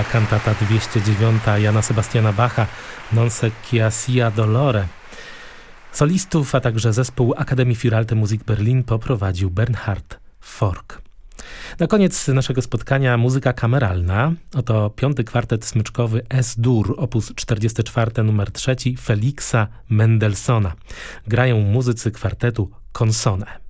była kantata 209 Jana Sebastiana Bacha Non se sia dolore. Solistów, a także zespół Akademii Firalte Musik Berlin poprowadził Bernhard Fork. Na koniec naszego spotkania muzyka kameralna. Oto piąty kwartet smyczkowy S-dur, opus 44 numer 3 Felixa Mendelssohna. Grają muzycy kwartetu Consone.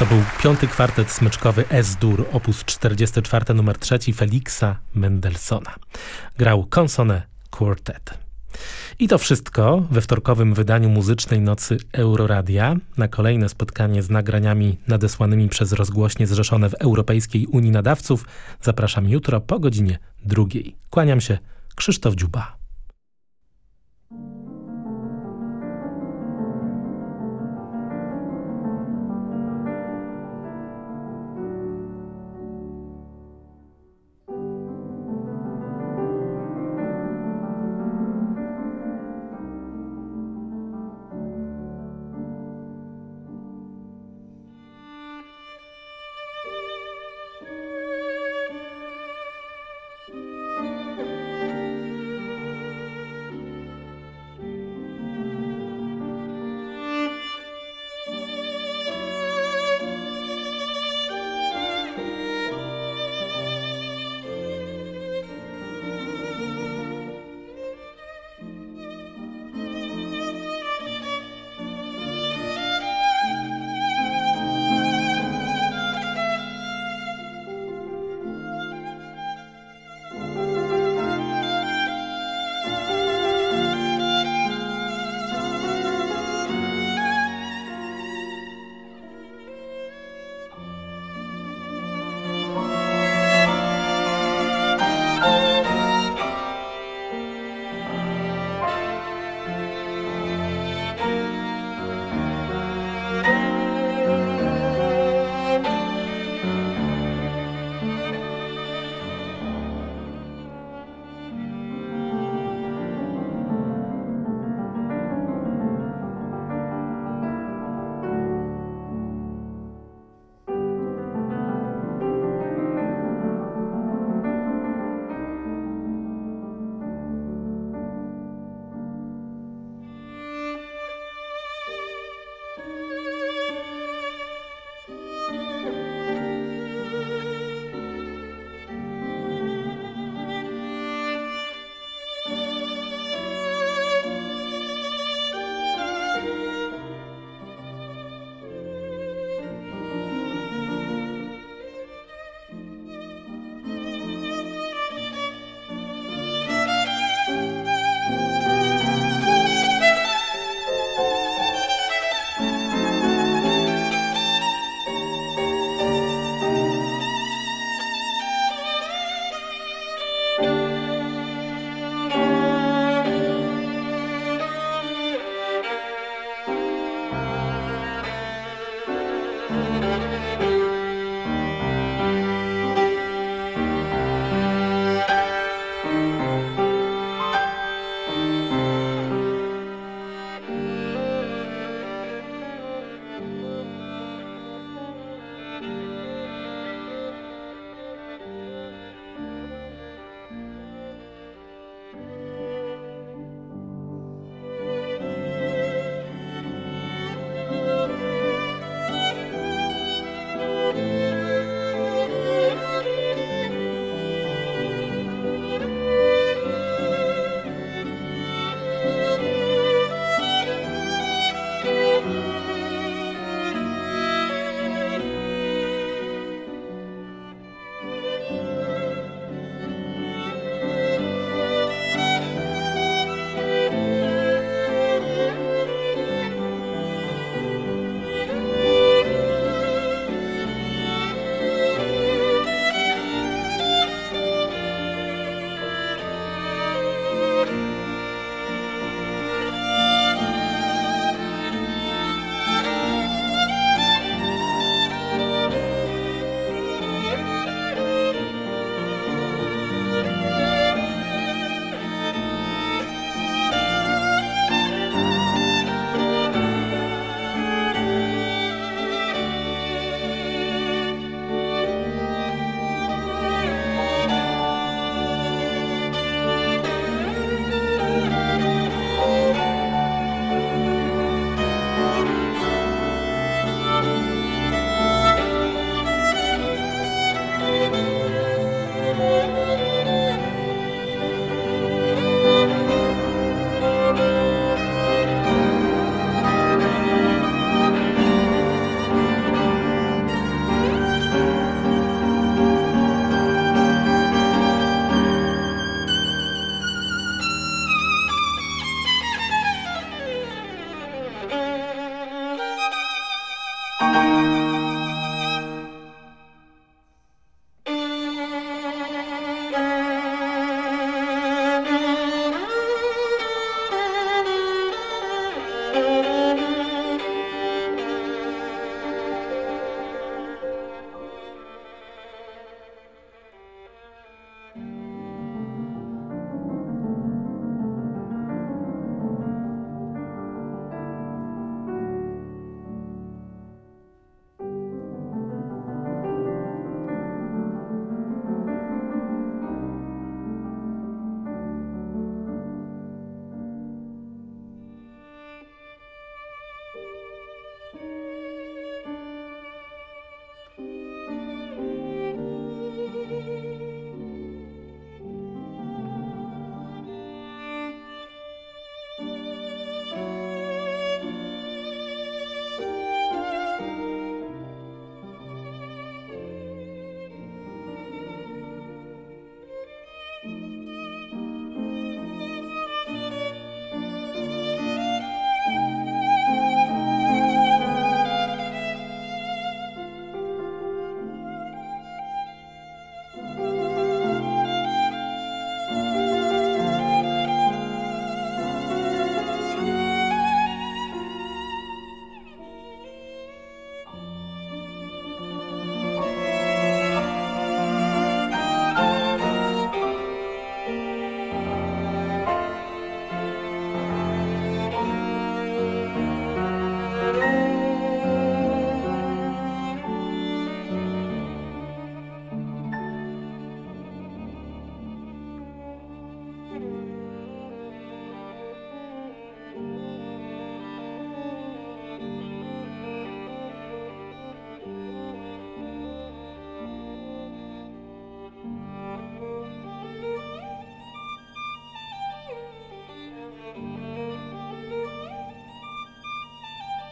To był piąty kwartet smyczkowy S-dur, opus 44 numer 3 Feliksa Mendelssohna. Grał Consonne Quartet. I to wszystko we wtorkowym wydaniu muzycznej nocy Euroradia. Na kolejne spotkanie z nagraniami nadesłanymi przez rozgłośnie zrzeszone w Europejskiej Unii Nadawców zapraszam jutro po godzinie drugiej. Kłaniam się, Krzysztof Dziuba.